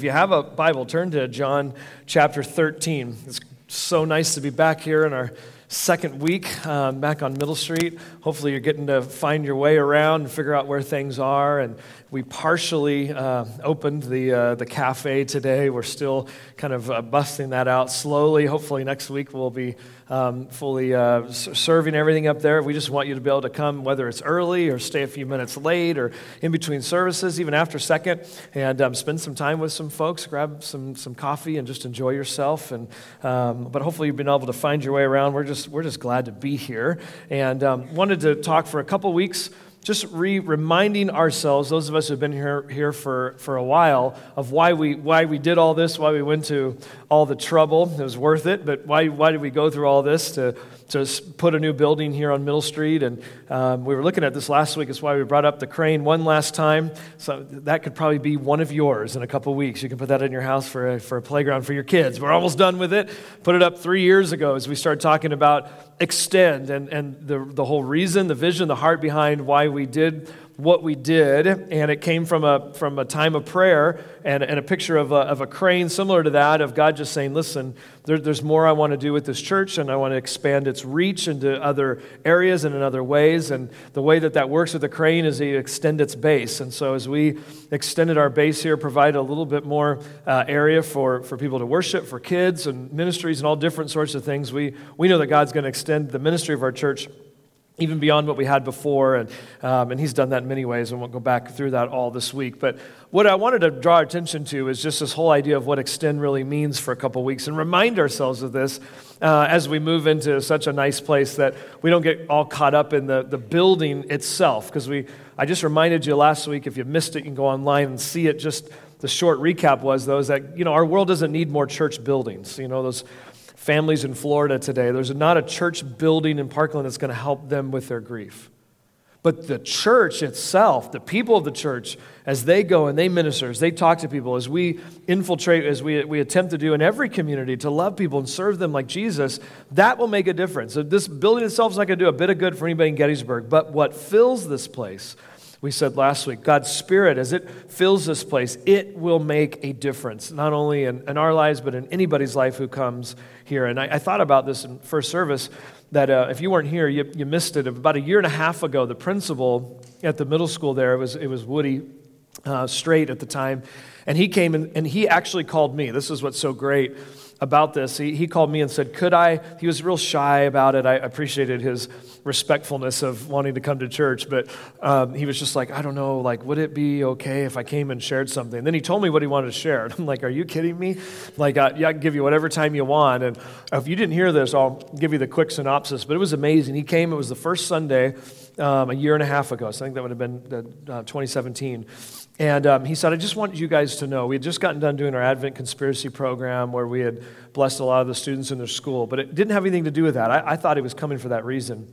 If you have a Bible, turn to John chapter 13. It's so nice to be back here in our second week um, back on Middle Street. Hopefully, you're getting to find your way around and figure out where things are. And we partially uh, opened the, uh, the cafe today. We're still kind of uh, busting that out slowly. Hopefully, next week we'll be um, fully uh, serving everything up there. We just want you to be able to come, whether it's early or stay a few minutes late or in between services, even after second, and um, spend some time with some folks, grab some, some coffee, and just enjoy yourself. And, um, but hopefully, you've been able to find your way around. We're just, we're just glad to be here. And um, wanted to talk for a couple weeks just re- reminding ourselves, those of us who have been here, here for, for a while, of why we, why we did all this, why we went to all the trouble. It was worth it, but why, why did we go through all this to, to put a new building here on Middle Street? And um, we were looking at this last week. That's why we brought up the crane one last time. So that could probably be one of yours in a couple weeks. You can put that in your house for a, for a playground for your kids. We're almost done with it. Put it up three years ago as we started talking about extend and, and the, the whole reason, the vision, the heart behind why we did what we did. And it came from a, from a time of prayer and, and a picture of a, of a crane similar to that, of God just saying, listen, there, there's more I want to do with this church, and I want to expand its reach into other areas and in other ways. And the way that that works with the crane is you extend its base. And so as we extended our base here, provide a little bit more uh, area for, for people to worship, for kids and ministries and all different sorts of things, we, we know that God's going to extend the ministry of our church even beyond what we had before. And, um, and he's done that in many ways. and we won't go back through that all this week. But what I wanted to draw attention to is just this whole idea of what extend really means for a couple weeks and remind ourselves of this uh, as we move into such a nice place that we don't get all caught up in the, the building itself. Because we, I just reminded you last week, if you missed it, you can go online and see it. Just the short recap was, though, is that, you know, our world doesn't need more church buildings. You know, those families in Florida today. There's not a church building in Parkland that's going to help them with their grief. But the church itself, the people of the church, as they go and they minister, as they talk to people, as we infiltrate, as we, we attempt to do in every community to love people and serve them like Jesus, that will make a difference. So this building itself is not going to do a bit of good for anybody in Gettysburg, but what fills this place we said last week, God's Spirit, as it fills this place, it will make a difference, not only in, in our lives, but in anybody's life who comes here. And I, I thought about this in first service that uh, if you weren't here, you, you missed it. About a year and a half ago, the principal at the middle school there, it was, it was Woody uh, Straight at the time, and he came and, and he actually called me. This is what's so great about this. He, he called me and said, Could I? He was real shy about it. I appreciated his respectfulness of wanting to come to church, but um, he was just like, I don't know, like, would it be okay if I came and shared something? And then he told me what he wanted to share. And I'm like, Are you kidding me? Like, uh, yeah, I can give you whatever time you want. And if you didn't hear this, I'll give you the quick synopsis. But it was amazing. He came, it was the first Sunday um, a year and a half ago. So I think that would have been uh, 2017. And um, he said, I just want you guys to know, we had just gotten done doing our Advent conspiracy program where we had blessed a lot of the students in their school, but it didn't have anything to do with that. I, I thought he was coming for that reason.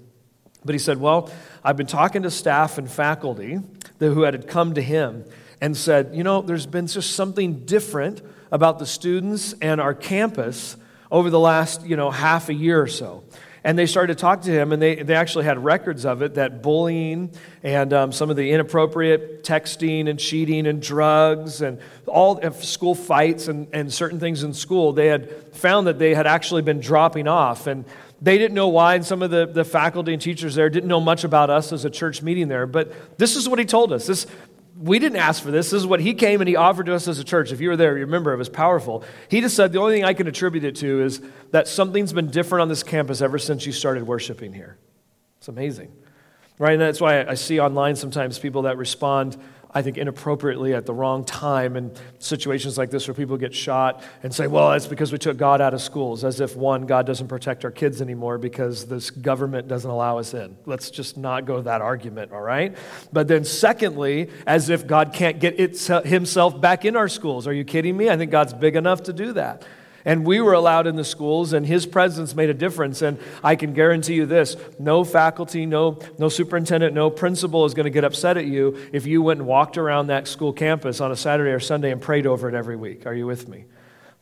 But he said, Well, I've been talking to staff and faculty who had come to him and said, You know, there's been just something different about the students and our campus over the last, you know, half a year or so. And they started to talk to him, and they, they actually had records of it that bullying and um, some of the inappropriate texting and cheating and drugs and all school fights and, and certain things in school, they had found that they had actually been dropping off. And they didn't know why, and some of the, the faculty and teachers there didn't know much about us as a church meeting there. But this is what he told us. This, we didn't ask for this. This is what he came and he offered to us as a church. If you were there, you remember it was powerful. He just said the only thing I can attribute it to is that something's been different on this campus ever since you started worshiping here. It's amazing. Right? And that's why I see online sometimes people that respond I think, inappropriately at the wrong time in situations like this where people get shot and say, well, it's because we took God out of schools, as if, one, God doesn't protect our kids anymore because this government doesn't allow us in. Let's just not go that argument, all right? But then, secondly, as if God can't get himself back in our schools. Are you kidding me? I think God's big enough to do that. And we were allowed in the schools, and his presence made a difference. And I can guarantee you this no faculty, no, no superintendent, no principal is going to get upset at you if you went and walked around that school campus on a Saturday or Sunday and prayed over it every week. Are you with me?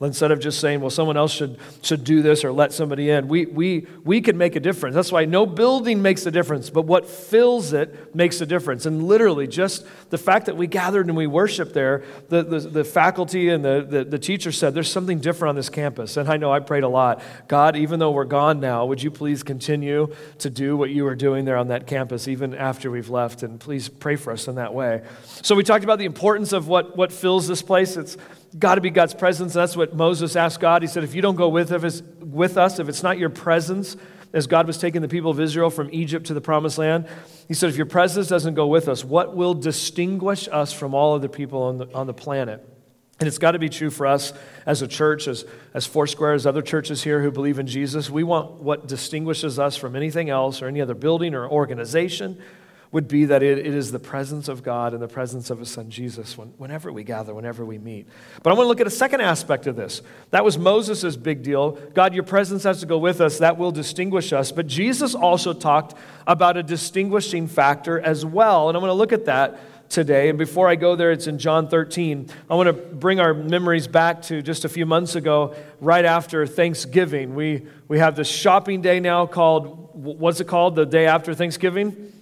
Instead of just saying, well, someone else should, should do this or let somebody in, we, we, we can make a difference. That's why no building makes a difference, but what fills it makes a difference. And literally, just the fact that we gathered and we worshiped there, the, the, the faculty and the, the, the teacher said, there's something different on this campus. And I know I prayed a lot. God, even though we're gone now, would you please continue to do what you were doing there on that campus, even after we've left? And please pray for us in that way. So we talked about the importance of what, what fills this place. It's got to be God's presence. That's what Moses asked God. He said, If you don't go with us, with us, if it's not your presence, as God was taking the people of Israel from Egypt to the promised land, he said, If your presence doesn't go with us, what will distinguish us from all other people on the, on the planet? And it's got to be true for us as a church, as, as Foursquare, as other churches here who believe in Jesus. We want what distinguishes us from anything else or any other building or organization would be that it, it is the presence of God and the presence of His Son Jesus when, whenever we gather, whenever we meet. But I want to look at a second aspect of this. That was Moses' big deal. God, your presence has to go with us, that will distinguish us. But Jesus also talked about a distinguishing factor as well. And I want to look at that today. And before I go there, it's in John 13. I want to bring our memories back to just a few months ago, right after Thanksgiving. We, we have this shopping day now called, what's it called? The day after Thanksgiving?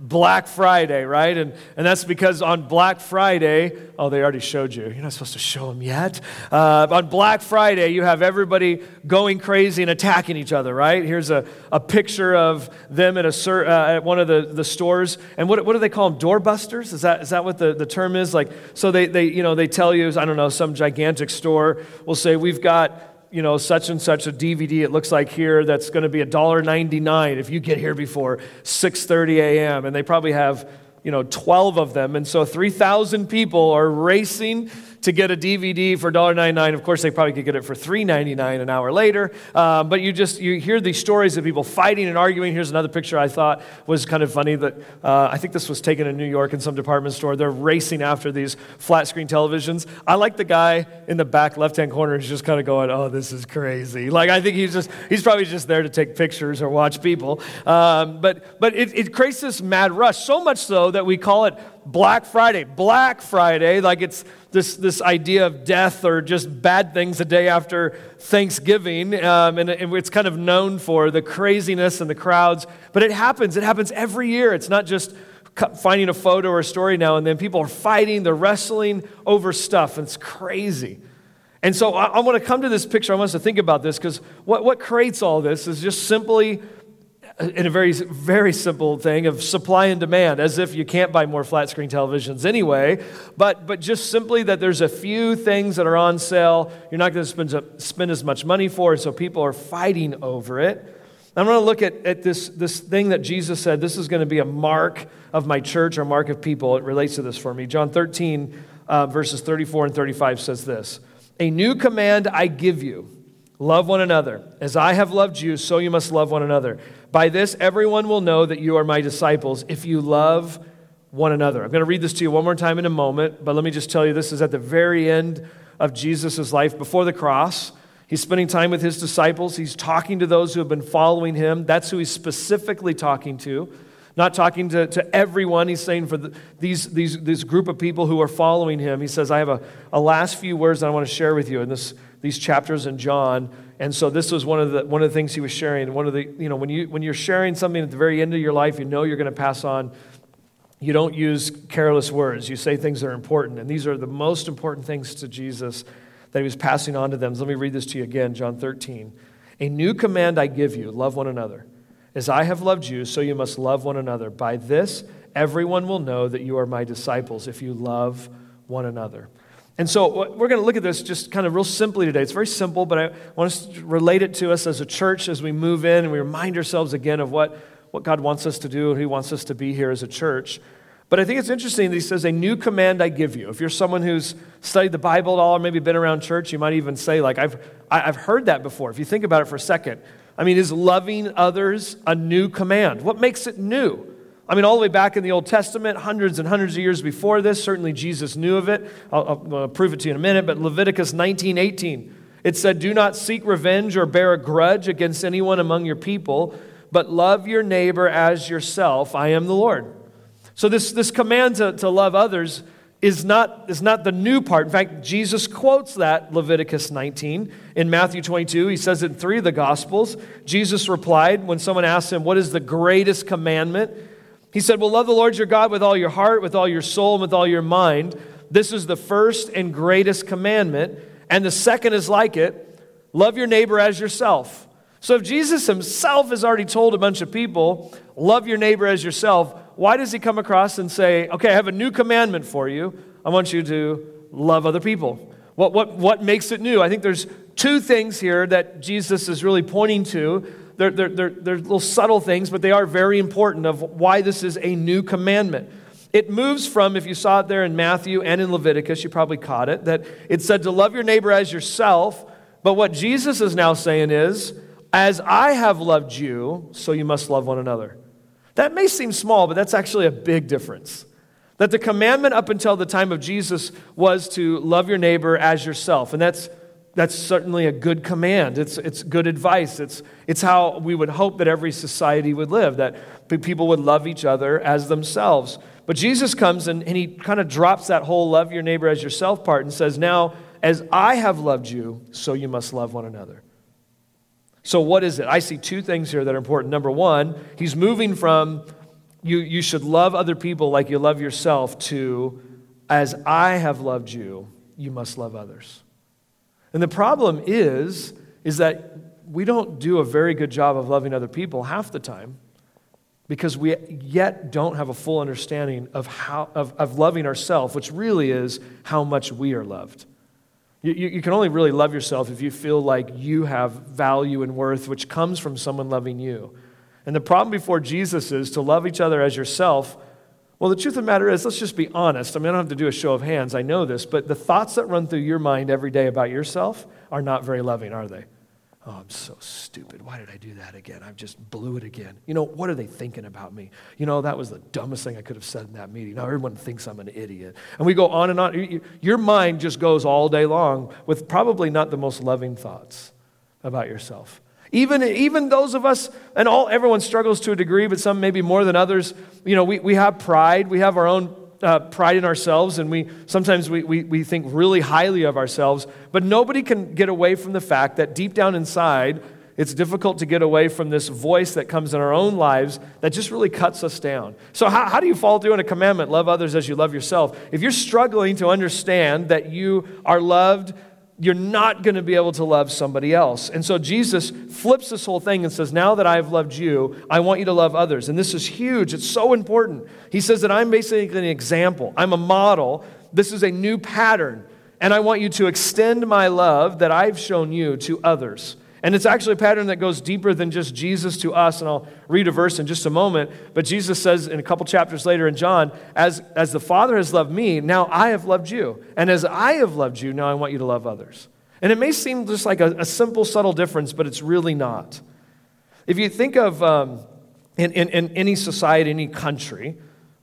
Black Friday, right? And, and that's because on Black Friday, oh, they already showed you. You're not supposed to show them yet. Uh, on Black Friday, you have everybody going crazy and attacking each other, right? Here's a, a picture of them at, a, uh, at one of the, the stores. And what, what do they call them? Doorbusters? Is that, is that what the, the term is? Like, so they, they, you know, they tell you, I don't know, some gigantic store will say, we've got you know, such and such a DVD, it looks like here, that's going to be $1.99 if you get here before 6.30 a.m. And they probably have, you know, 12 of them. And so 3,000 people are racing to get a DVD for $1.99. Of course, they probably could get it for $3.99 an hour later. Um, but you just you hear these stories of people fighting and arguing. Here's another picture I thought was kind of funny that uh, I think this was taken in New York in some department store. They're racing after these flat screen televisions. I like the guy in the back left hand corner who's just kind of going, "Oh, this is crazy." Like I think he's just he's probably just there to take pictures or watch people. Um, but but it, it creates this mad rush so much so that we call it Black Friday. Black Friday, like it's this, this idea of death or just bad things the day after Thanksgiving. Um, and, and it's kind of known for the craziness and the crowds. But it happens. It happens every year. It's not just finding a photo or a story now and then. People are fighting, they're wrestling over stuff. And it's crazy. And so I, I want to come to this picture. I want us to think about this because what, what creates all this is just simply in a very, very simple thing of supply and demand, as if you can't buy more flat screen televisions anyway, but, but just simply that there's a few things that are on sale you're not going to spend, spend as much money for, it, so people are fighting over it. I'm going to look at, at this, this thing that Jesus said this is going to be a mark of my church or mark of people. It relates to this for me. John 13, uh, verses 34 and 35 says this A new command I give you love one another. As I have loved you, so you must love one another. By this, everyone will know that you are my disciples if you love one another. I'm going to read this to you one more time in a moment, but let me just tell you this is at the very end of Jesus' life before the cross. He's spending time with his disciples. He's talking to those who have been following him. That's who he's specifically talking to. Not talking to, to everyone. He's saying for the, these, these, this group of people who are following him, he says, I have a, a last few words that I want to share with you in this, these chapters in John. And so this was one of the one of the things he was sharing. One of the you know when you when you're sharing something at the very end of your life, you know you're going to pass on. You don't use careless words. You say things that are important, and these are the most important things to Jesus that he was passing on to them. So let me read this to you again, John 13. A new command I give you: love one another. As I have loved you, so you must love one another. By this, everyone will know that you are my disciples if you love one another. And so uh, we're going to look at this just kind of real simply today. It's very simple, but I want us to relate it to us as a church as we move in and we remind ourselves again of what, what God wants us to do and He wants us to be here as a church. But I think it's interesting that He says, A new command I give you. If you're someone who's studied the Bible at all or maybe been around church, you might even say, like, I've, I've heard that before. If you think about it for a second, I mean, is loving others a new command? What makes it new? I mean, all the way back in the Old Testament, hundreds and hundreds of years before this, certainly Jesus knew of it. I'll, I'll uh, prove it to you in a minute, but Leviticus 19 18, it said, Do not seek revenge or bear a grudge against anyone among your people, but love your neighbor as yourself. I am the Lord. So, this, this command to, to love others is not, is not the new part. In fact, Jesus quotes that Leviticus 19 in Matthew 22. He says it in three of the Gospels. Jesus replied when someone asked him, What is the greatest commandment? He said, Well, love the Lord your God with all your heart, with all your soul, and with all your mind. This is the first and greatest commandment. And the second is like it love your neighbor as yourself. So if Jesus himself has already told a bunch of people, love your neighbor as yourself, why does he come across and say, okay, I have a new commandment for you. I want you to love other people? What, what, what makes it new? I think there's two things here that Jesus is really pointing to. They're, they're, they're, they're little subtle things, but they are very important of why this is a new commandment. It moves from, if you saw it there in Matthew and in Leviticus, you probably caught it, that it said to love your neighbor as yourself. But what Jesus is now saying is, as I have loved you, so you must love one another. That may seem small, but that's actually a big difference. That the commandment up until the time of Jesus was to love your neighbor as yourself. And that's, that's certainly a good command. It's, it's good advice. It's, it's how we would hope that every society would live, that people would love each other as themselves. But Jesus comes and, and he kind of drops that whole love your neighbor as yourself part and says, Now, as I have loved you, so you must love one another. So, what is it? I see two things here that are important. Number one, he's moving from you, you should love other people like you love yourself to as I have loved you, you must love others. And the problem is, is that we don't do a very good job of loving other people half the time because we yet don't have a full understanding of, how, of, of loving ourselves, which really is how much we are loved. You, you, you, can only really love yourself if you feel like you have value and worth, which comes from someone loving you. And the problem before Jesus is to love each other as yourself. Well, the truth of the matter is, let's just be honest. I mean, I don't have to do a show of hands, I know this, but the thoughts that run through your mind every day about yourself are not very loving, are they? Oh, I'm so stupid. Why did I do that again? I just blew it again. You know, what are they thinking about me? You know, that was the dumbest thing I could have said in that meeting. Now everyone thinks I'm an idiot. And we go on and on. Your mind just goes all day long with probably not the most loving thoughts about yourself. Even, even those of us, and all everyone struggles to a degree, but some maybe more than others, you know, we, we have pride. We have our own uh, pride in ourselves and we sometimes we, we, we think really highly of ourselves. But nobody can get away from the fact that deep down inside it's difficult to get away from this voice that comes in our own lives that just really cuts us down. So how, how do you follow through on a commandment? Love others as you love yourself. If you're struggling to understand that you are loved you're not going to be able to love somebody else. And so Jesus flips this whole thing and says, Now that I've loved you, I want you to love others. And this is huge. It's so important. He says that I'm basically an example, I'm a model. This is a new pattern. And I want you to extend my love that I've shown you to others. And it's actually a pattern that goes deeper than just Jesus to us. And I'll read a verse in just a moment. But Jesus says in a couple chapters later in John, as, as the Father has loved me, now I have loved you. And as I have loved you, now I want you to love others. And it may seem just like a, a simple, subtle difference, but it's really not. If you think of um, in, in, in, any society, any country,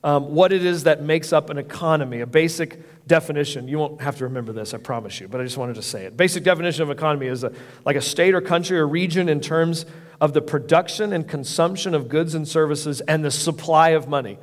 um, what it is that makes up an economy, a basic definition. You won't have to remember this, I promise you, but I just wanted to say it. Basic definition of economy is a, like a state or country or region in terms of the production and consumption of goods and services and the supply of money.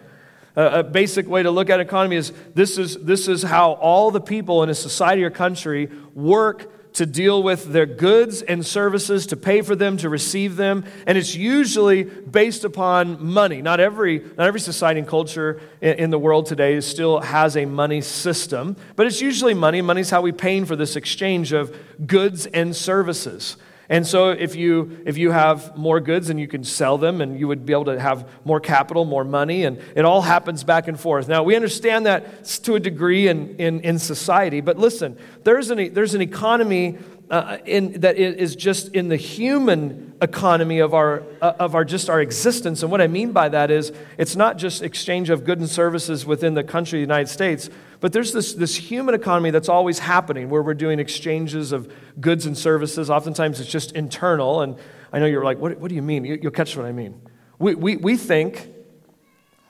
a basic way to look at economy is this, is this is how all the people in a society or country work to deal with their goods and services, to pay for them, to receive them. And it's usually based upon money. Not every, not every society and culture in, in the world today still has a money system, but it's usually money. Money's how we pay for this exchange of goods and services. And so if you if you have more goods and you can sell them and you would be able to have more capital, more money, and it all happens back and forth. Now we understand that to a degree in, in, in society, but listen, there's an there's an economy uh, in, that is just in the human economy of our, uh, of our just our existence. And what I mean by that is it's not just exchange of goods and services within the country of the United States, but there's this, this human economy that's always happening where we're doing exchanges of goods and services. Oftentimes it's just internal. And I know you're like, what, what do you mean? You, will catch what I mean. We, we, we think,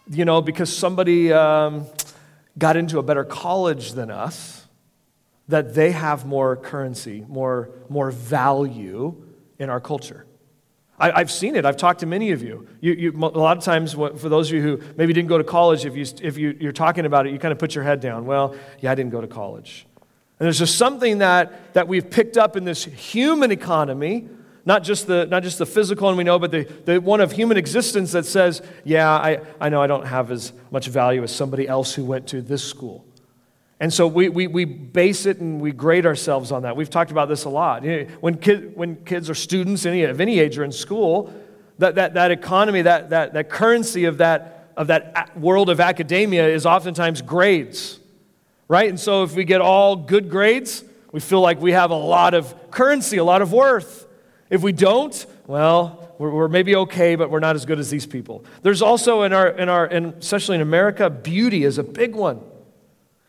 you know, because somebody um, got into a better college than us, that they have more currency, more, more value in our culture. I, have seen it. I've talked to many of you. You, you. A lot of times, for those of you who maybe didn't go to college, if, you, if you, you're talking about it, you kind of put your head down. Well, yeah, I didn't go to college. And there's just something that, that we've picked up in this human economy, not just the, not just the physical one we know, but the, the one of human existence that says, yeah, I, I know I don't have as much value as somebody else who went to this school. And so we, we, we base it and we grade ourselves on that. We've talked about this a lot. When, kid, when kids or students any, of any age are in school, that, that, that economy, that, that, that currency of that, of that world of academia is oftentimes grades, right? And so if we get all good grades, we feel like we have a lot of currency, a lot of worth. If we don't, well, we're, we're maybe okay, but we're not as good as these people. There's also in our, in our in, especially in America, beauty is a big one.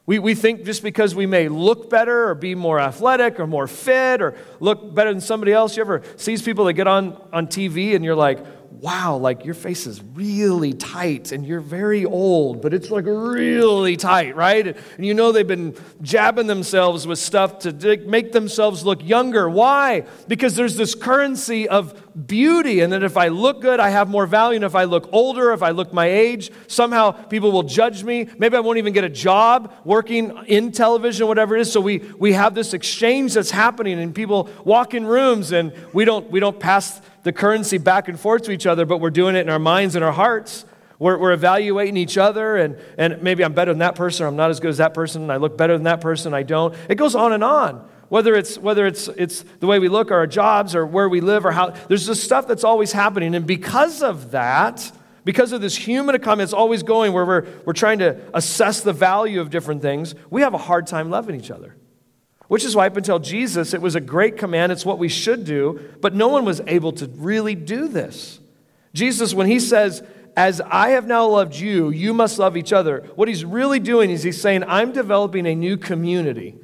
We, we think just because we may look better or be more athletic or more fit or look better than somebody else, you ever see people that get on, on TV and you're like, wow, like your face is really tight and you're very old, but it's like really tight, right? And you know they've been jabbing themselves with stuff to make themselves look younger. Why? Because there's this currency of beauty, and that if I look good, I have more value. And if I look older, if I look my age, somehow people will judge me. Maybe I won't even get a job working in television, whatever it is. So we, we have this exchange that's happening, and people walk in rooms, and we don't, we don't pass the currency back and forth to each other, but we're doing it in our minds and our hearts. We're, we're evaluating each other, and, and maybe I'm better than that person, or I'm not as good as that person, I look better than that person, I don't. It goes on and on. Whether it's, whether it's, it's the way we look, or our jobs, or where we live, or how, there's this stuff that's always happening. And because of that, because of this human economy that's always going where we're, we're trying to assess the value of different things, we have a hard time loving each other. Which is why, up until Jesus, it was a great command. It's what we should do, but no one was able to really do this. Jesus, when he says, As I have now loved you, you must love each other, what he's really doing is he's saying, I'm developing a new community.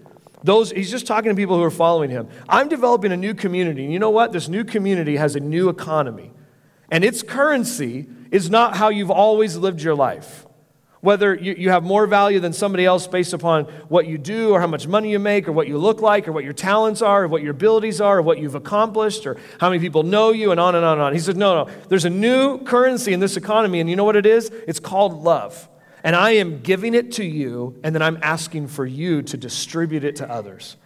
Those, he's just talking to people who are following him. I'm developing a new community. And you know what? This new community has a new economy. And its currency is not how you've always lived your life whether you, you have more value than somebody else based upon what you do or how much money you make or what you look like or what your talents are or what your abilities are or what you've accomplished or how many people know you and on and on and on. He said, No, no, there's a new currency in this economy, and you know what it is? It's called love. And I am giving it to you, and then I'm asking for you to distribute it to others.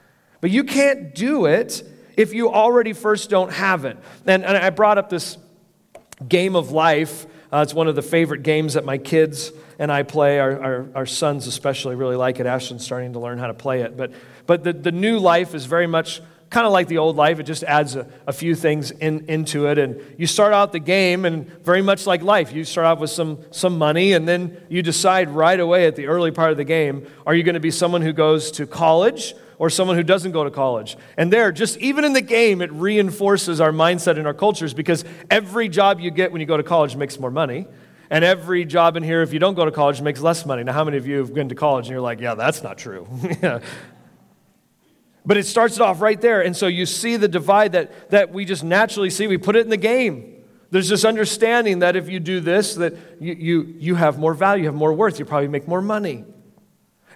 But you can't do it if you already first don't have it. And, and I brought up this game of life. Uh, it's one of the favorite games that my kids and I play. Our, our, our, sons, especially, really like it. Ashton's starting to learn how to play it. But, but the, the new life is very much kind of like the old life. It just adds a, a few things in, into it. And you start out the game, and very much like life, you start out with some, some money, and then you decide right away at the early part of the game are you going to be someone who goes to college? or someone who doesn't go to college. And there, just even in the game, it reinforces our mindset and our cultures because every job you get when you go to college makes more money. And every job in here, if you don't go to college, makes less money. Now, how many of you have been to college and you're like, yeah, that's not true? But it starts it off right there. And so you see the divide that, that we just naturally see. We put it in the game. There's this understanding that if you do this, that you, you, you have more value, you have more worth, you probably make more money.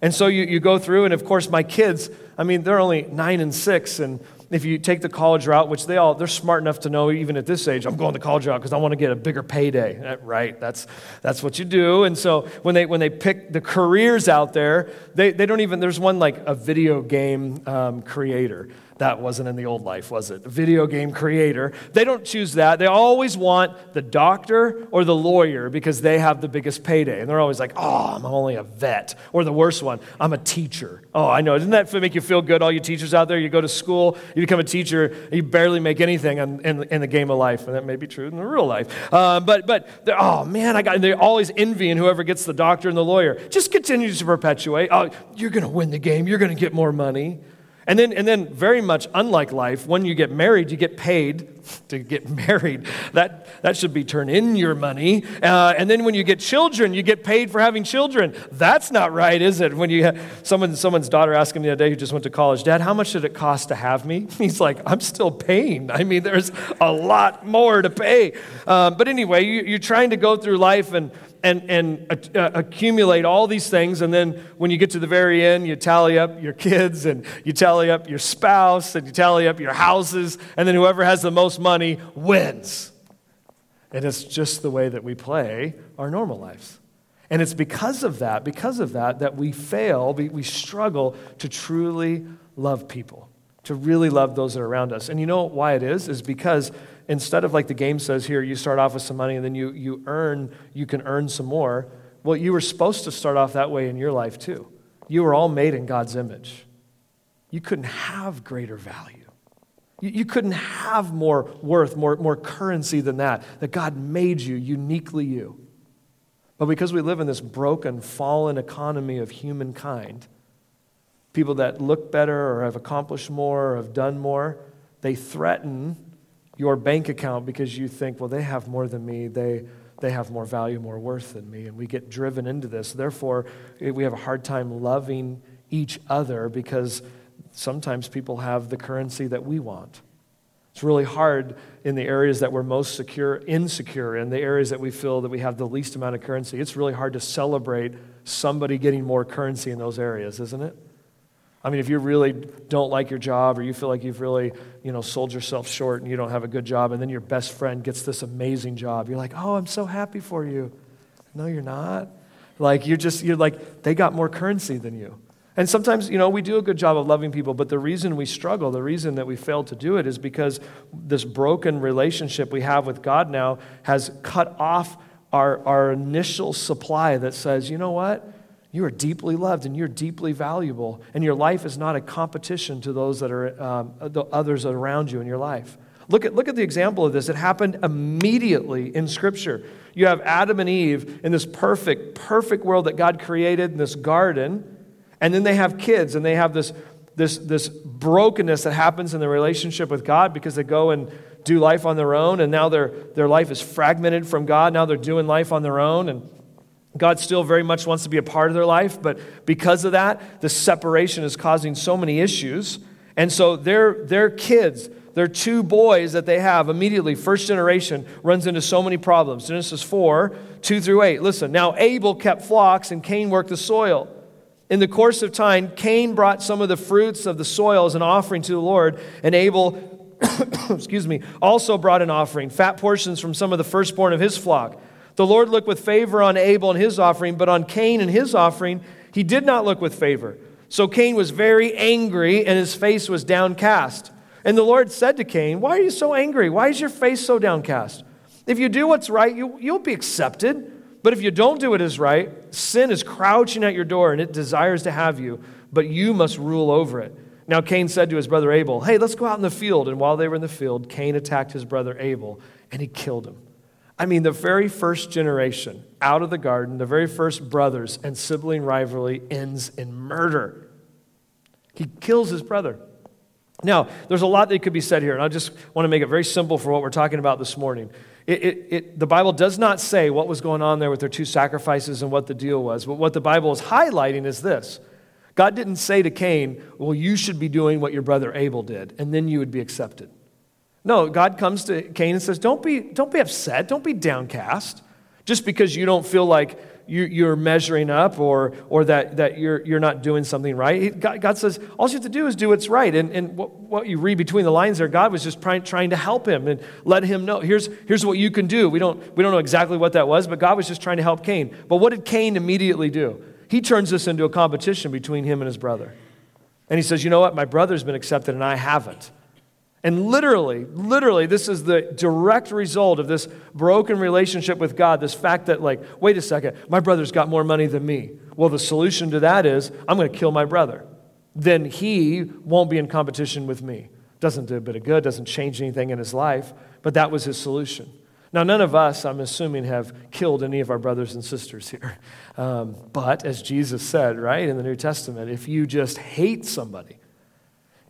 And so you, you go through, and of course, my kids, I mean, they're only nine and six, and if you take the college route, which they all, they're smart enough to know even at this age, I'm going the college route because I want to get a bigger payday. Eh, right, that's, that's what you do. And so when they, when they pick the careers out there, they, they don't even, there's one like a video game um, creator that wasn't in the old life, was it? video game creator. They don't choose that. They always want the doctor or the lawyer because they have the biggest payday. And they're always like, oh, I'm only a vet. Or the worst one, I'm a teacher. Oh, I know. Doesn't that make you feel good, all you teachers out there? You go to school, you become a teacher, you barely make anything in, in, in the game of life. And that may be true in the real life. Uh, but, but oh, man, I got, they're always envying whoever gets the doctor and the lawyer. Just continues to perpetuate. Oh, you're going to win the game. You're going to get more money. And then, and then, very much unlike life, when you get married, you get paid to get married. That, that should be turned in your money. Uh, and then when you get children, you get paid for having children. That's not right, is it? When you have, someone, someone's daughter asked him the other day who just went to college, Dad, how much did it cost to have me? He's like, I'm still paying. I mean, there's a lot more to pay. Uh, but anyway, you, you're trying to go through life and and, and uh, accumulate all these things. And then when you get to the very end, you tally up your kids and you tally up your spouse and you tally up your houses. And then whoever has the most money wins. And it's just the way that we play our normal lives. And it's because of that, because of that, that we fail, we, we struggle to truly love people, to really love those that are around us. And you know why it is? Is because instead of like the game says here, you start off with some money and then you, you earn, you can earn some more. Well, you were supposed to start off that way in your life too. You were all made in God's image. You couldn't have greater value. You, you couldn't have more worth, more, more currency than that, that God made you uniquely you. But because we live in this broken, fallen economy of humankind, people that look better or have accomplished more or have done more, they threaten your bank account because you think, well, they have more than me. They, they have more value, more worth than me. And we get driven into this. Therefore, we have a hard time loving each other because sometimes people have the currency that we want. It's really hard in the areas that we're most secure, insecure, in the areas that we feel that we have the least amount of currency. It's really hard to celebrate somebody getting more currency in those areas, isn't it? I mean, if you really don't like your job or you feel like you've really, you know, sold yourself short and you don't have a good job and then your best friend gets this amazing job, you're like, "Oh, I'm so happy for you." No, you're not. Like you're just you're like they got more currency than you. And sometimes, you know, we do a good job of loving people, but the reason we struggle, the reason that we fail to do it is because this broken relationship we have with God now has cut off our, our initial supply that says, you know what? You are deeply loved and you're deeply valuable, and your life is not a competition to those that are um, the others around you in your life. Look at, look at the example of this. It happened immediately in Scripture. You have Adam and Eve in this perfect, perfect world that God created in this garden and then they have kids and they have this, this, this brokenness that happens in the relationship with God because they go and do life on their own. And now their, their life is fragmented from God. Now they're doing life on their own. And God still very much wants to be a part of their life. But because of that, the separation is causing so many issues. And so their, their kids, their two boys that they have immediately, first generation, runs into so many problems. Genesis 4, 2 through 8. Listen, now Abel kept flocks and Cain worked the soil. In the course of time, Cain brought some of the fruits of the soil as an offering to the Lord, and Abel, excuse me, also brought an offering, fat portions from some of the firstborn of his flock. The Lord looked with favor on Abel and his offering, but on Cain and his offering, he did not look with favor. So Cain was very angry, and his face was downcast. And the Lord said to Cain, Why are you so angry? Why is your face so downcast? If you do what's right, you, you'll be accepted. But if you don't do what is right, sin is crouching at your door and it desires to have you, but you must rule over it. Now Cain said to his brother Abel, Hey, let's go out in the field. And while they were in the field, Cain attacked his brother Abel and he killed him. I mean, the very first generation out of the garden, the very first brothers and sibling rivalry ends in murder. He kills his brother. Now, there's a lot that could be said here, and I just want to make it very simple for what we're talking about this morning. It, it, it, the Bible does not say what was going on there with their two sacrifices and what the deal was. But what the Bible is highlighting is this God didn't say to Cain, Well, you should be doing what your brother Abel did, and then you would be accepted. No, God comes to Cain and says, Don't be, don't be upset, don't be downcast. Just because you don't feel like you, are measuring up or, or that, that you're, you're not doing something right. God, God, says, all you have to do is do what's right. And, and what, what you read between the lines there, God was just trying, trying to help him and let him know, here's, here's what you can do. We don't, we don't know exactly what that was, but God was just trying to help Cain. But what did Cain immediately do? He turns this into a competition between him and his brother. And he says, you know what? My brother's been accepted and I haven't. And literally, literally, this is the direct result of this broken relationship with God. This fact that, like, wait a second, my brother's got more money than me. Well, the solution to that is I'm going to kill my brother. Then he won't be in competition with me. Doesn't do a bit of good, doesn't change anything in his life, but that was his solution. Now, none of us, I'm assuming, have killed any of our brothers and sisters here. Um, but as Jesus said, right, in the New Testament, if you just hate somebody,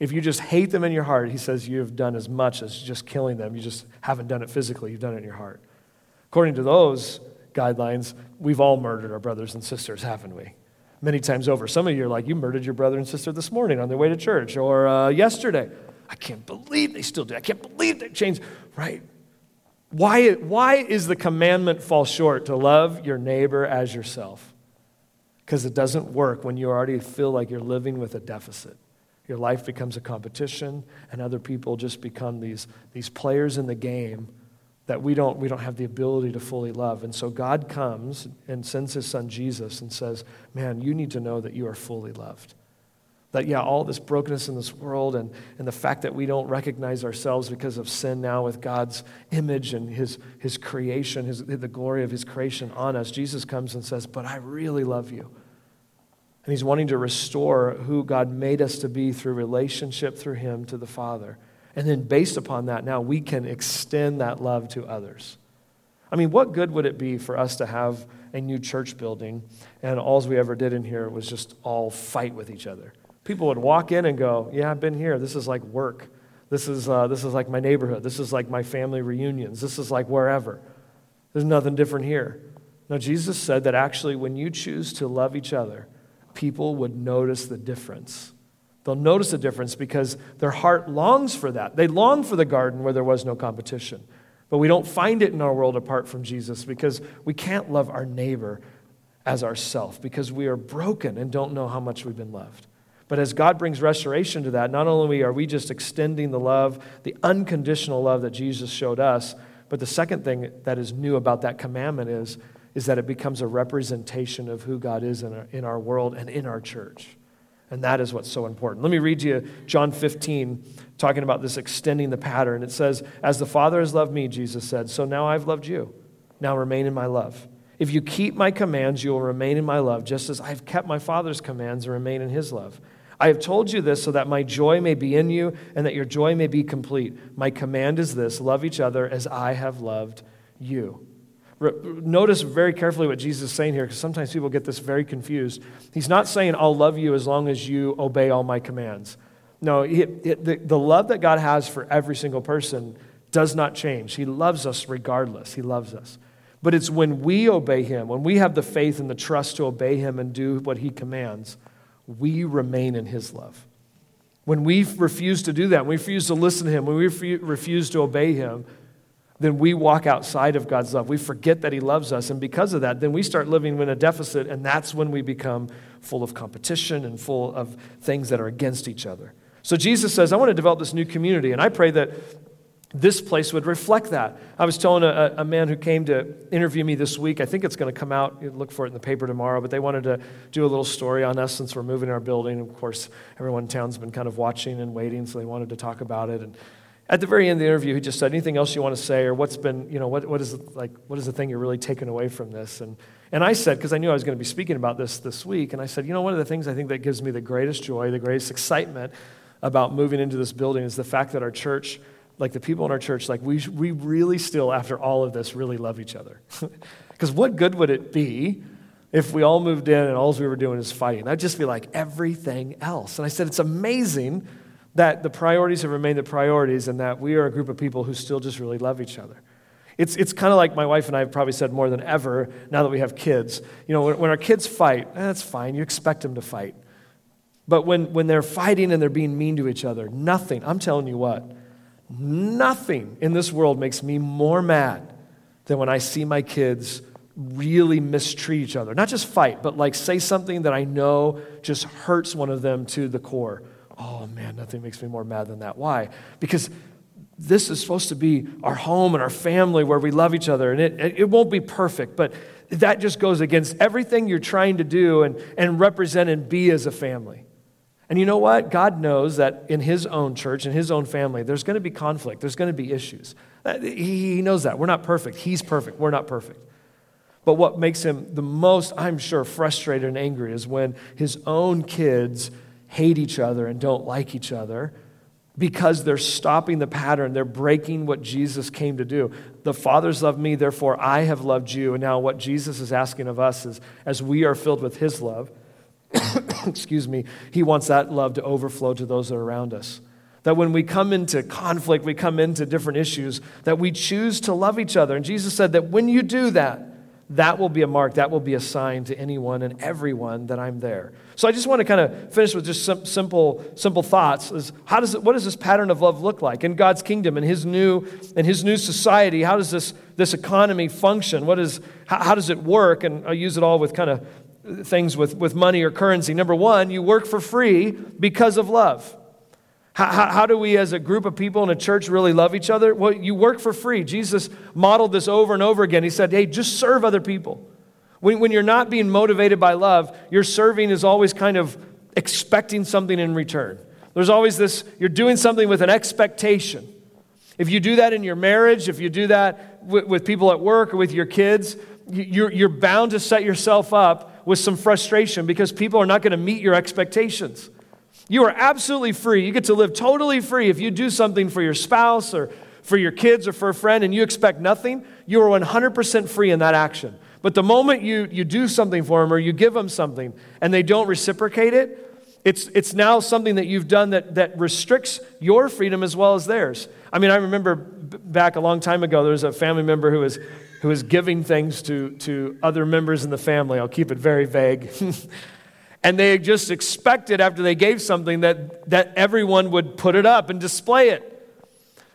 if you just hate them in your heart, he says you have done as much as just killing them. You just haven't done it physically, you've done it in your heart. According to those guidelines, we've all murdered our brothers and sisters, haven't we? Many times over. Some of you are like, you murdered your brother and sister this morning on their way to church or uh, yesterday. I can't believe they still do. I can't believe they changed. Right? Why, why is the commandment fall short to love your neighbor as yourself? Because it doesn't work when you already feel like you're living with a deficit. Your life becomes a competition, and other people just become these, these players in the game that we don't, we don't have the ability to fully love. And so God comes and sends his son Jesus and says, Man, you need to know that you are fully loved. That, yeah, all this brokenness in this world and, and the fact that we don't recognize ourselves because of sin now with God's image and his, his creation, his, the glory of his creation on us, Jesus comes and says, But I really love you. And he's wanting to restore who God made us to be through relationship through him to the Father. And then, based upon that, now we can extend that love to others. I mean, what good would it be for us to have a new church building and all we ever did in here was just all fight with each other? People would walk in and go, Yeah, I've been here. This is like work. This is, uh, this is like my neighborhood. This is like my family reunions. This is like wherever. There's nothing different here. Now, Jesus said that actually, when you choose to love each other, people would notice the difference. They'll notice the difference because their heart longs for that. They long for the garden where there was no competition. But we don't find it in our world apart from Jesus because we can't love our neighbor as ourself because we are broken and don't know how much we've been loved. But as God brings restoration to that, not only are we just extending the love, the unconditional love that Jesus showed us, but the second thing that is new about that commandment is, is that it becomes a representation of who God is in our, in our world and in our church. And that is what's so important. Let me read you John 15, talking about this extending the pattern. It says, As the Father has loved me, Jesus said, so now I've loved you. Now remain in my love. If you keep my commands, you will remain in my love, just as I've kept my Father's commands and remain in his love. I have told you this so that my joy may be in you and that your joy may be complete. My command is this love each other as I have loved you. Notice very carefully what Jesus is saying here because sometimes people get this very confused. He's not saying, I'll love you as long as you obey all my commands. No, it, it, the, the love that God has for every single person does not change. He loves us regardless. He loves us. But it's when we obey Him, when we have the faith and the trust to obey Him and do what He commands, we remain in His love. When we refuse to do that, when we refuse to listen to Him, when we refuse to obey Him, then we walk outside of God's love. We forget that He loves us. And because of that, then we start living in a deficit, and that's when we become full of competition and full of things that are against each other. So Jesus says, I want to develop this new community. And I pray that this place would reflect that. I was telling a, a, man who came to interview me this week, I think it's going to come out, look for it in the paper tomorrow, but they wanted to do a little story on us since we're moving our building. Of course, everyone in town's been kind of watching and waiting, so they wanted to talk about it. And at the very end of the interview, he just said, anything else you want to say, or what's been, you know, what, what is like, what is the thing you're really taking away from this? And, and I said, because I knew I was going to be speaking about this this week, and I said, you know, one of the things I think that gives me the greatest joy, the greatest excitement about moving into this building is the fact that our church – like the people in our church, like we, we really still, after all of this, really love each other. Because what good would it be if we all moved in and all we were doing is fighting? That'd just be like everything else. And I said, it's amazing that the priorities have remained the priorities and that we are a group of people who still just really love each other. It's, it's kind of like my wife and I have probably said more than ever now that we have kids. You know, when, when our kids fight, eh, that's fine. You expect them to fight. But when, when they're fighting and they're being mean to each other, nothing, I'm telling you what, Nothing in this world makes me more mad than when I see my kids really mistreat each other. Not just fight, but like say something that I know just hurts one of them to the core. Oh man, nothing makes me more mad than that. Why? Because this is supposed to be our home and our family where we love each other. And it, it won't be perfect, but that just goes against everything you're trying to do and, and represent and be as a family. And you know what? God knows that in His own church, in His own family, there's going to be conflict, there's going to be issues. Uh, he knows that. We're not perfect. He's perfect. We're not perfect. But what makes him the most, I'm sure, frustrated and angry is when his own kids hate each other and don't like each other because they're stopping the pattern. They're breaking what Jesus came to do. The Father's loved me, therefore I have loved you. And now, what Jesus is asking of us is as we are filled with his love, excuse me, he wants that love to overflow to those that are around us. That when we come into conflict, we come into different issues, that we choose to love each other. And Jesus said that when you do that, that will be a mark, that will be a sign to anyone and everyone that I'm there. So I just want to kind of finish with just some simple, simple thoughts. Is how does it, what does this pattern of love look like in God's kingdom, in His new, in His new society? How does this, this economy function? What is, how, how does it work? And I'll use it all with kind of things with, with money or currency. Number one, you work for free because of love. How, how, how, do we, as a group of people in a church, really love each other? Well, you work for free. Jesus modeled this over and over again. He said, hey, just serve other people. When, when you're not being motivated by love, your serving is always kind of expecting something in return. There's always this, you're doing something with an expectation. If you do that in your marriage, if you do that with, with people at work or with your kids, you're, you're bound to set yourself up with some frustration because people are not going to meet your expectations. You are absolutely free. You get to live totally free. If you do something for your spouse or for your kids or for a friend and you expect nothing, you are 100% free in that action. But the moment you, you do something for them or you give them something and they don't reciprocate it, it's, it's now something that you've done that, that restricts your freedom as well as theirs. I mean, I remember back a long time ago, there was a family member who was, who was giving things to, to other members in the family. I'll keep it very vague. and they just expected after they gave something that, that everyone would put it up and display it.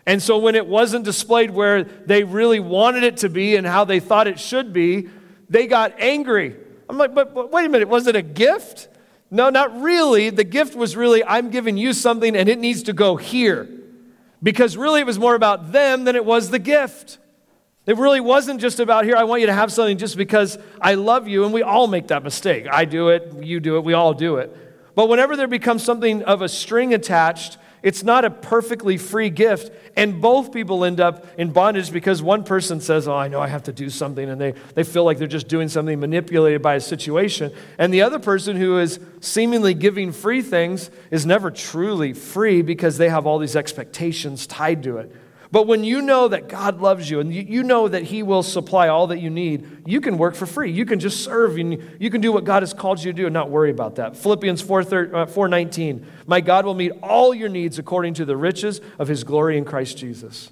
And so when it wasn't displayed where they really wanted it to be and how they thought it should be, they got angry. I'm like, but, but wait a minute, was it a gift? No, not really. The gift was really, I'm giving you something and it needs to go here. Because really it was more about them than it was the gift. It really wasn't just about here, I want you to have something just because I love you. And we all make that mistake. I do it, you do it, we all do it. But whenever there becomes something of a string attached, it's not a perfectly free gift. And both people end up in bondage because one person says, Oh, I know I have to do something. And they, they feel like they're just doing something manipulated by a situation. And the other person who is seemingly giving free things is never truly free because they have all these expectations tied to it. But when you know that God loves you and you know that He will supply all that you need, you can work for free. You can just serve and you can do what God has called you to do and not worry about that. Philippians 4, uh, 4.19, My God will meet all your needs according to the riches of His glory in Christ Jesus.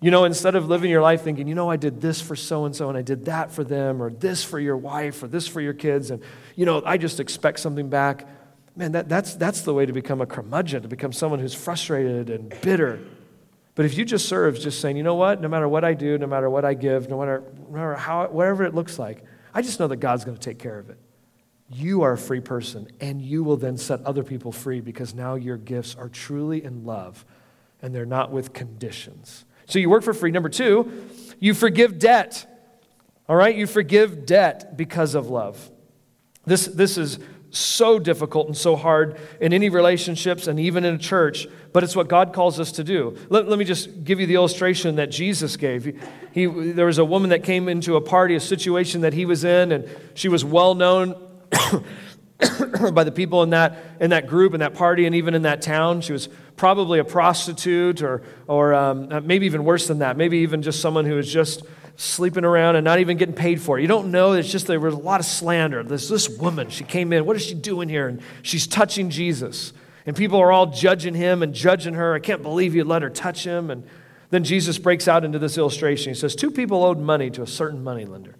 You know, instead of living your life thinking, you know, I did this for so and so and I did that for them or this for your wife or this for your kids and, you know, I just expect something back. Man, that, that's, that's the way to become a curmudgeon, to become someone who's frustrated and bitter. But if you just serve, just saying, you know what, no matter what I do, no matter what I give, no matter, no matter how, whatever it looks like, I just know that God's going to take care of it. You are a free person, and you will then set other people free because now your gifts are truly in love and they're not with conditions. So you work for free. Number two, you forgive debt. All right? You forgive debt because of love. This, this is so difficult and so hard in any relationships and even in a church, but it's what God calls us to do. Let, let me just give you the illustration that Jesus gave. He, he, there was a woman that came into a party, a situation that he was in, and she was well known by the people in that, in that group, in that party, and even in that town. She was probably a prostitute or, or um, maybe even worse than that, maybe even just someone who was just sleeping around and not even getting paid for it. You don't know. It's just there was a lot of slander. This, this woman, she came in. What is she doing here? And she's touching Jesus. And people are all judging him and judging her. I can't believe you let her touch him. And then Jesus breaks out into this illustration. He says, Two people owed money to a certain moneylender.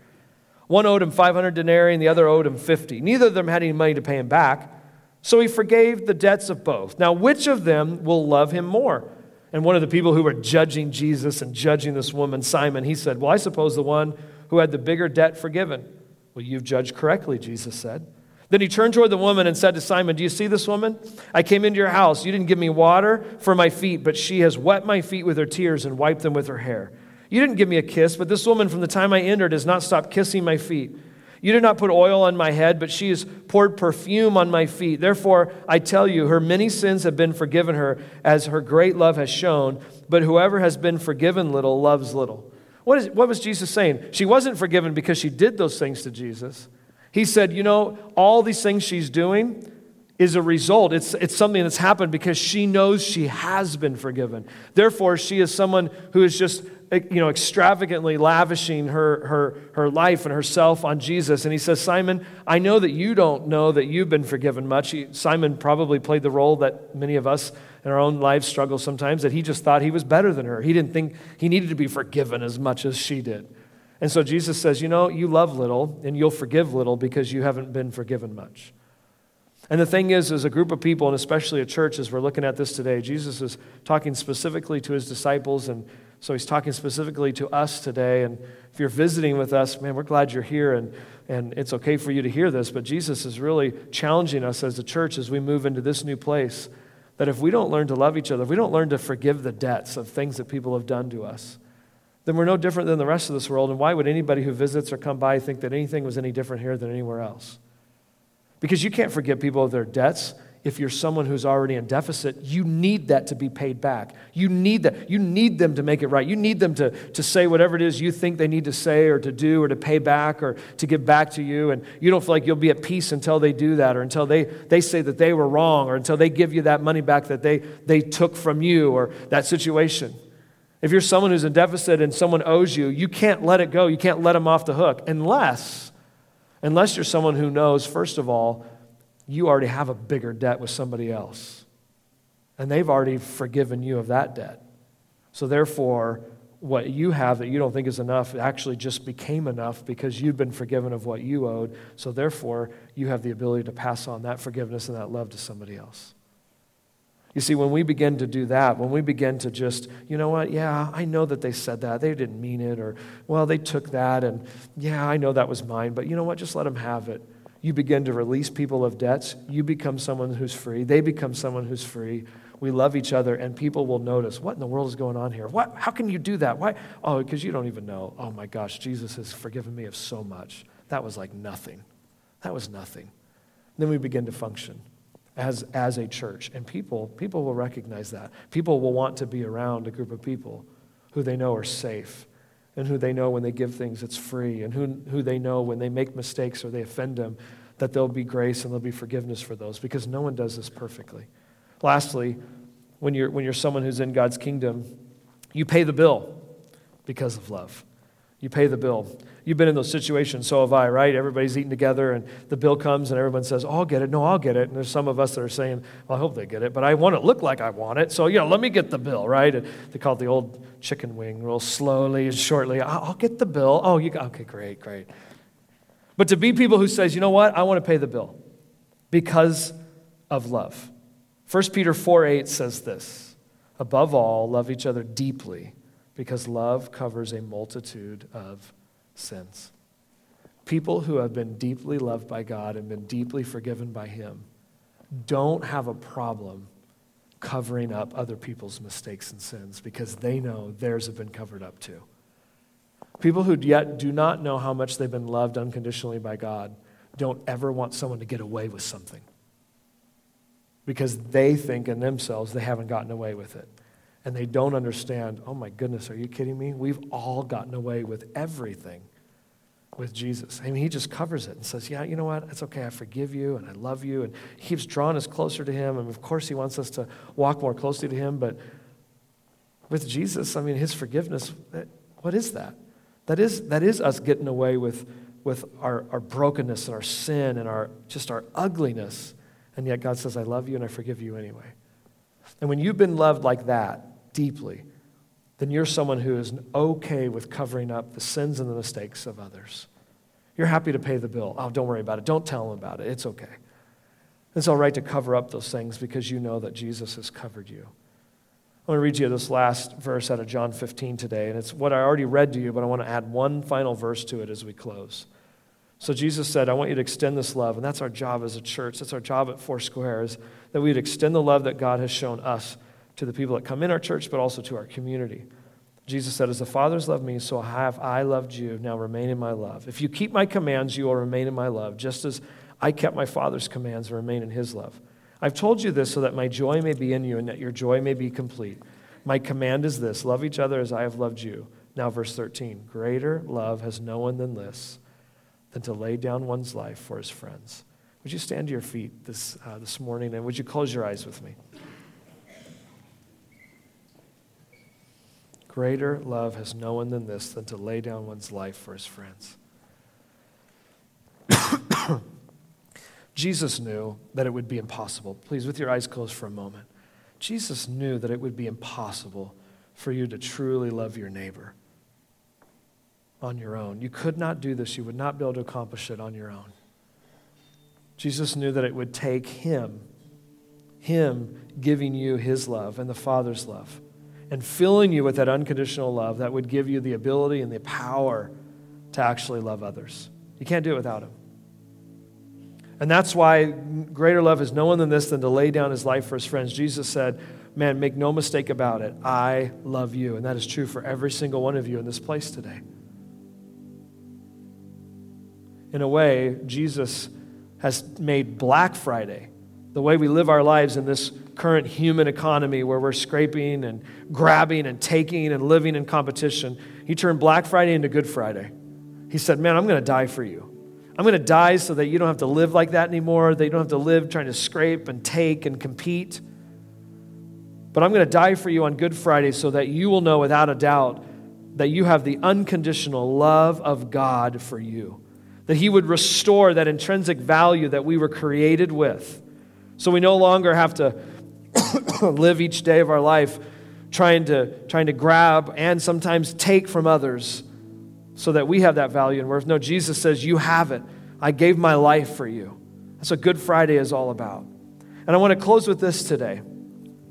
One owed him 500 denarii and the other owed him 50. Neither of them had any money to pay him back. So he forgave the debts of both. Now, which of them will love him more? And one of the people who were judging Jesus and judging this woman, Simon, he said, Well, I suppose the one who had the bigger debt forgiven. Well, you've judged correctly, Jesus said. Then he turned toward the woman and said to Simon, Do you see this woman? I came into your house. You didn't give me water for my feet, but she has wet my feet with her tears and wiped them with her hair. You didn't give me a kiss, but this woman from the time I entered has not stopped kissing my feet. You did not put oil on my head, but she has poured perfume on my feet. Therefore, I tell you, her many sins have been forgiven her, as her great love has shown. But whoever has been forgiven little loves little. What, is, what was Jesus saying? She wasn't forgiven because she did those things to Jesus. He said, You know, all these things she's doing is a result. It's, it's something that's happened because she knows she has been forgiven. Therefore, she is someone who is just you know, extravagantly lavishing her, her, her life and herself on Jesus. And he says, Simon, I know that you don't know that you've been forgiven much. He, Simon probably played the role that many of us in our own lives struggle sometimes, that he just thought he was better than her. He didn't think he needed to be forgiven as much as she did. And so Jesus says, You know, you love little and you'll forgive little because you haven't been forgiven much. And the thing is, as a group of people, and especially a church, as we're looking at this today, Jesus is talking specifically to his disciples and so he's talking specifically to us today. And if you're visiting with us, man, we're glad you're here. And, and it's okay for you to hear this. But Jesus is really challenging us as a church as we move into this new place that if we don't learn to love each other, if we don't learn to forgive the debts of things that people have done to us, then we're no different than the rest of this world. And why would anybody who visits or come by think that anything was any different here than anywhere else? Because you can't forgive people of their debts if you're someone who's already in deficit, you need that to be paid back. You need that. You need them to make it right. You need them to, to say whatever it is you think they need to say or to do or to pay back or to give back to you. And you don't feel like you'll be at peace until they do that or until they, they say that they were wrong or until they give you that money back that they, they took from you or that situation. If you're someone who's in deficit and someone owes you, you can't let it go. You can't let them off the hook unless, unless you're someone who knows, first of all, you already have a bigger debt with somebody else. And they've already forgiven you of that debt. So, therefore, what you have that you don't think is enough actually just became enough because you've been forgiven of what you owed. So, therefore, you have the ability to pass on that forgiveness and that love to somebody else. You see, when we begin to do that, when we begin to just, you know what, yeah, I know that they said that. They didn't mean it. Or, well, they took that. And yeah, I know that was mine. But you know what, just let them have it you begin to release people of debts. You become someone who's free. They become someone who's free. We love each other, and people will notice what in the world is going on here? What, how can you do that? Why? Oh, because you don't even know. Oh my gosh, Jesus has forgiven me of so much. That was like nothing. That was nothing. then we begin to function as, as a church, and people, people will recognize that. People will want to be around a group of people who they know are safe and who they know when they give things it's free, and who, who they know when they make mistakes or they offend them, that there'll be grace and there'll be forgiveness for those because no one does this perfectly. Lastly, when you're, when you're someone who's in God's kingdom, you pay the bill because of love. You pay the bill. You've been in those situations, so have I, right? Everybody's eating together, and the bill comes, and everyone says, oh, I'll get it. No, I'll get it. And there's some of us that are saying, Well, I hope they get it, but I want it to look like I want it. So, you know, let me get the bill, right? And they call it the old chicken wing, real slowly and shortly. I'll get the bill. Oh, you got, okay, great, great. But to be people who says, you know what? I want to pay the bill because of love. 1 Peter 4 8 says this Above all, love each other deeply because love covers a multitude of sins. People who have been deeply loved by God and been deeply forgiven by Him don't have a problem covering up other people's mistakes and sins because they know theirs have been covered up too. People who yet do not know how much they've been loved unconditionally by God don't ever want someone to get away with something because they think in themselves they haven't gotten away with it and they don't understand, oh my goodness, are you kidding me? We've all gotten away with everything with Jesus. I mean, he just covers it and says, yeah, you know what? It's okay. I forgive you and I love you. And he keeps drawing us closer to him. And of course, he wants us to walk more closely to him. But with Jesus, I mean, his forgiveness, eh, what is that? That is, that is us getting away with, with our, our brokenness and our sin and our, just our ugliness. And yet God says, I love you and I forgive you anyway. And when you've been loved like that, deeply, then you're someone who is okay with covering up the sins and the mistakes of others. You're happy to pay the bill. Oh, don't worry about it. Don't tell them about it. It's okay. It's all right to cover up those things because you know that Jesus has covered you. I want to read you this last verse out of John 15 today, and it's what I already read to you, but I want to add one final verse to it as we close. So Jesus said, I want you to extend this love, and that's our job as a church. That's our job at Foursquares, that we'd extend the love that God has shown us to the people that come in our church, but also to our community. Jesus said, As the Father's loved me, so have I loved you. Now remain in my love. If you keep my commands, you will remain in my love, just as I kept my Father's commands and remain in his love. I've told you this so that my joy may be in you and that your joy may be complete. My command is this love each other as I have loved you. Now, verse 13 Greater love has no one than this, than to lay down one's life for his friends. Would you stand to your feet this, uh, this morning and would you close your eyes with me? Greater love has no one than this, than to lay down one's life for his friends. Jesus knew that it would be impossible. Please, with your eyes closed for a moment. Jesus knew that it would be impossible for you to truly love your neighbor on your own. You could not do this, you would not be able to accomplish it on your own. Jesus knew that it would take Him, Him giving you His love and the Father's love and filling you with that unconditional love that would give you the ability and the power to actually love others. You can't do it without Him. And that's why greater love is no one than this than to lay down his life for his friends. Jesus said, Man, make no mistake about it. I love you. And that is true for every single one of you in this place today. In a way, Jesus has made Black Friday, the way we live our lives in this current human economy where we're scraping and grabbing and taking and living in competition, he turned Black Friday into Good Friday. He said, Man, I'm going to die for you. I'm going to die so that you don't have to live like that anymore, that you don't have to live trying to scrape and take and compete. But I'm going to die for you on Good Friday so that you will know without a doubt that you have the unconditional love of God for you. That He would restore that intrinsic value that we were created with. So we no longer have to live each day of our life trying to, trying to grab and sometimes take from others so that we have that value and worth. No, Jesus says, You have it. I gave my life for you. That's what Good Friday is all about. And I want to close with this today.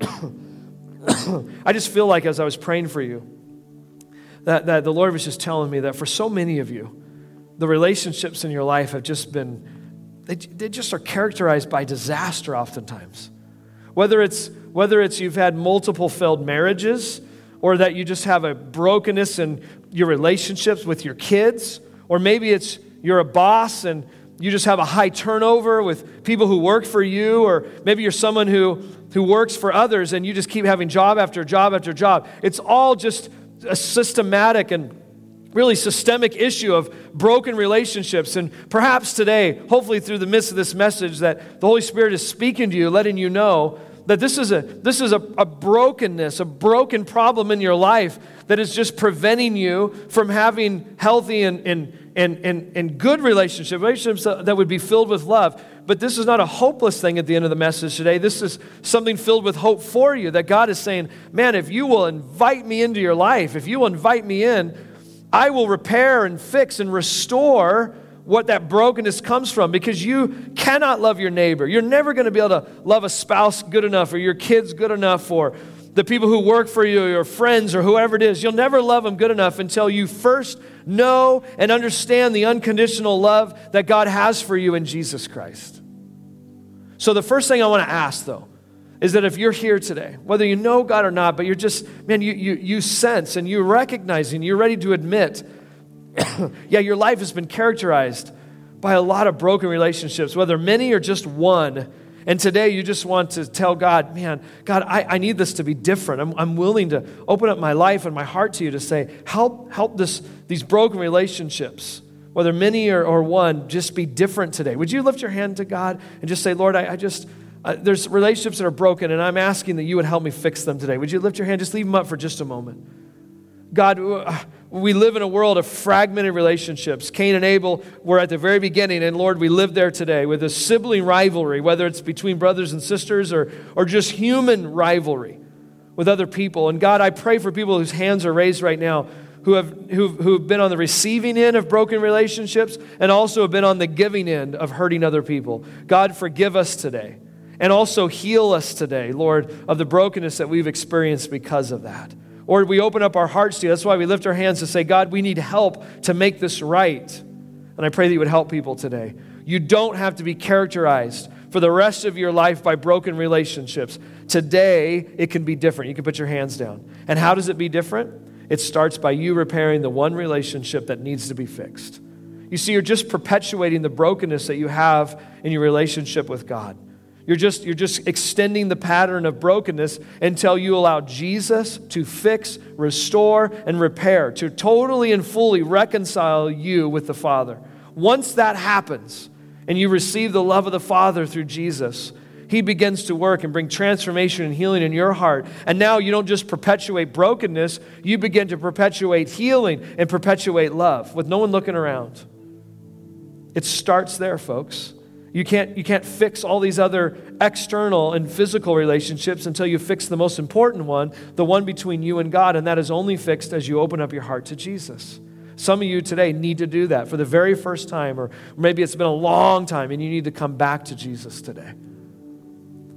I just feel like as I was praying for you, that, that the Lord was just telling me that for so many of you, the relationships in your life have just been, they, they just are characterized by disaster oftentimes. Whether it's, whether it's you've had multiple failed marriages, or that you just have a brokenness in your relationships with your kids, or maybe it's you're a boss and you just have a high turnover with people who work for you, or maybe you're someone who, who works for others and you just keep having job after job after job. It's all just a systematic and really systemic issue of broken relationships. And perhaps today, hopefully through the midst of this message, that the Holy Spirit is speaking to you, letting you know that this is a, this is a, a brokenness, a broken problem in your life that is just preventing you from having healthy and, and and, and, and good relationships, relationships that would be filled with love. But this is not a hopeless thing at the end of the message today. This is something filled with hope for you that God is saying, man, if you will invite me into your life, if you will invite me in, I will repair and fix and restore what that brokenness comes from because you cannot love your neighbor. You're never going to be able to love a spouse good enough or your kids good enough or the people who work for you, your friends, or whoever it is. You'll never love them good enough until you first know and understand the unconditional love that God has for you in Jesus Christ. So, the first thing I want to ask, though, is that if you're here today, whether you know God or not, but you're just, man, you, you, you sense and you recognize and you're ready to admit, yeah, your life has been characterized by a lot of broken relationships, whether many or just one and today you just want to tell God, man, God, I, I need this to be different. I'm, I'm willing to open up my life and my heart to you to say, help, help this, these broken relationships, whether many or, or one, just be different today. Would you lift your hand to God and just say, Lord, I, I just, uh, there's relationships that are broken and I'm asking that you would help me fix them today. Would you lift your hand? Just leave them up for just a moment. God, uh, we live in a world of fragmented relationships. Cain and Abel were at the very beginning, and Lord, we live there today with a sibling rivalry, whether it's between brothers and sisters or, or just human rivalry with other people. And God, I pray for people whose hands are raised right now who have, who've, who've been on the receiving end of broken relationships and also have been on the giving end of hurting other people. God, forgive us today. And also heal us today, Lord, of the brokenness that we've experienced because of that or we open up our hearts to you. That's why we lift our hands to say, God, we need help to make this right. And I pray that you would help people today. You don't have to be characterized for the rest of your life by broken relationships. Today, it can be different. You can put your hands down. And how does it be different? It starts by you repairing the one relationship that needs to be fixed. You see, you're just perpetuating the brokenness that you have in your relationship with God. You're just, you're just extending the pattern of brokenness until you allow Jesus to fix, restore, and repair, to totally and fully reconcile you with the Father. Once that happens and you receive the love of the Father through Jesus, he begins to work and bring transformation and healing in your heart. And now you don't just perpetuate brokenness, you begin to perpetuate healing and perpetuate love with no one looking around. It starts there, folks. You can't, you can't fix all these other external and physical relationships until you fix the most important one, the one between you and God, and that is only fixed as you open up your heart to Jesus. Some of you today need to do that for the very first time, or maybe it's been a long time and you need to come back to Jesus today.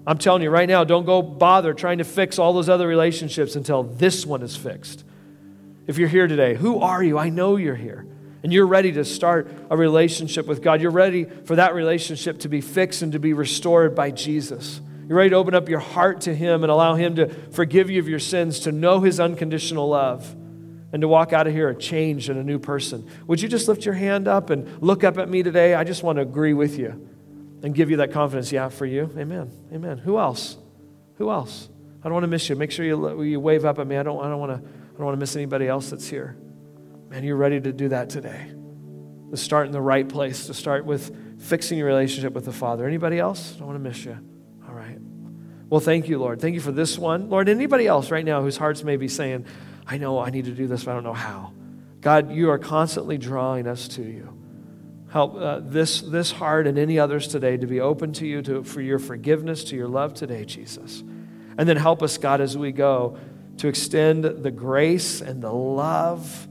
I'm telling you right now, don't go bother trying to fix all those other relationships until this one is fixed. If you're here today, who are you? I know you're here. And you're ready to start a relationship with God, you're ready for that relationship to be fixed and to be restored by Jesus. You're ready to open up your heart to Him and allow Him to forgive you of your sins, to know His unconditional love, and to walk out of here a changed and a new person. Would you just lift your hand up and look up at me today? I just want to agree with you and give you that confidence. Yeah, for you. Amen. Amen. Who else? Who else? I don't want to miss you. Make sure you, you wave up at me. I don't, I, don't want to, I don't want to miss anybody else that's here. Man, you're ready to do that today. To start in the right place, to start with fixing your relationship with the Father. Anybody else? I don't want to miss you. All right. Well, thank you, Lord. Thank you for this one. Lord, anybody else right now whose hearts may be saying, I know I need to do this, but I don't know how. God, you are constantly drawing us to you. Help uh, this, this heart and any others today to be open to you to, for your forgiveness, to your love today, Jesus. And then help us, God, as we go to extend the grace and the love,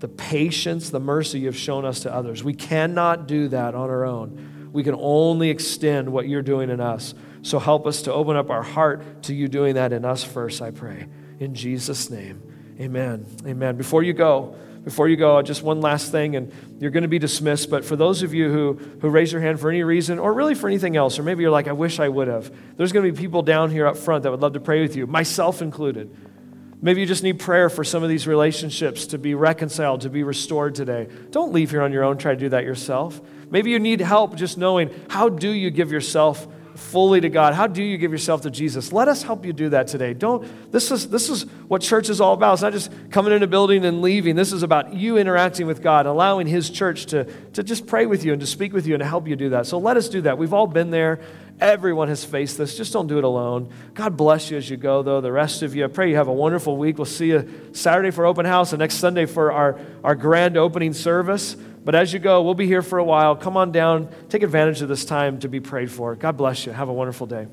the patience, the mercy you've shown us to others. We cannot do that on our own. We can only extend what you're doing in us. So help us to open up our heart to you doing that in us first, I pray. In Jesus' name, amen. Amen. Before you go, before you go, just one last thing, and you're going to be dismissed. But for those of you who, who raise your hand for any reason, or really for anything else, or maybe you're like, I wish I would have, there's going to be people down here up front that would love to pray with you, myself included. Maybe you just need prayer for some of these relationships to be reconciled, to be restored today. Don't leave here on your own, try to do that yourself. Maybe you need help just knowing how do you give yourself fully to God? How do you give yourself to Jesus? Let us help you do that today. Don't this is this is what church is all about. It's not just coming in a building and leaving. This is about you interacting with God, allowing his church to, to just pray with you and to speak with you and to help you do that. So let us do that. We've all been there. Everyone has faced this. Just don't do it alone. God bless you as you go, though. The rest of you, I pray you have a wonderful week. We'll see you Saturday for open house and next Sunday for our, our grand opening service. But as you go, we'll be here for a while. Come on down. Take advantage of this time to be prayed for. God bless you. Have a wonderful day.